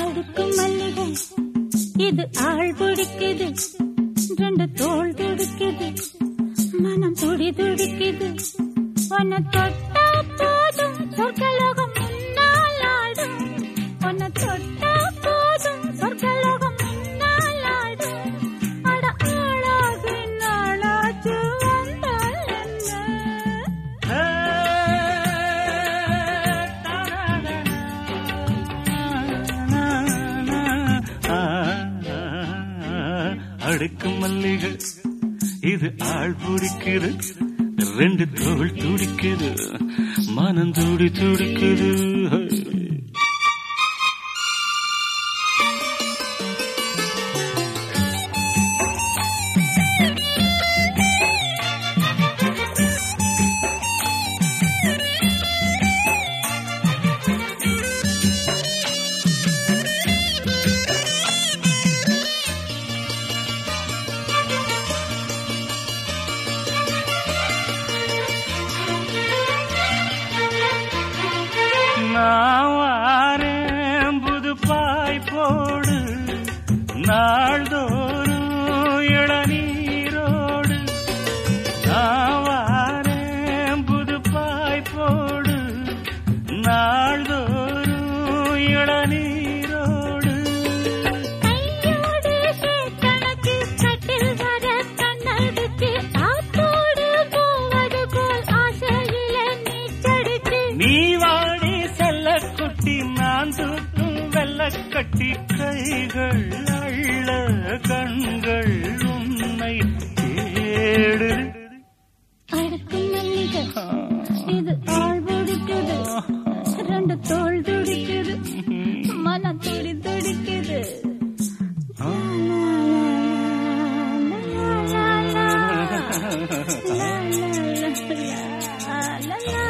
அடுக்கு மல்லிகை இது ஆள் பிடிக்குது. ரெண்டு தோள் துடிக்குது மனம் துடி துடிக்குது. உன்னை தொட்டா போதும் சொர்க்கலோகம் முன்னால் ஆடும் உன்னை தொட்டா அடுக்கு மல்லிகை. இது ஆள் பிடிக்குது ரெண்டு தோல் துடிக்குது. மனம் துடி துடிக்குது. நீ வாடி செல்ல குட்டி நான் தூக்கும் வெள்ளக்கட்டி கைகள் அள்ள கண்கள் உன்னை தேடு. இது ஆள் பிடிக்குது. ரெண்டு தோல் துடிக்குது மன துடி துடிக்குது. la la la la